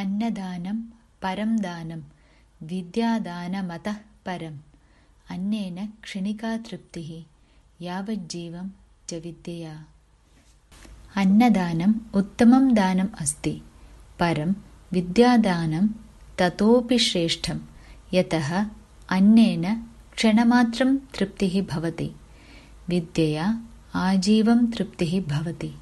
अन्नदानं परं दानं विद्यादानमतः परम्। अन्नेन क्षणिका तृप्तिः यावज्जीवं च विद्यया अन्नदानम् उत्तमं दानम् अस्ति परं विद्यादानं ततोपि श्रेष्ठं यतः अन्नेन क्षणमात्रं तृप्तिः भवति। विद्यया आजीवं तृप्तिः भवति।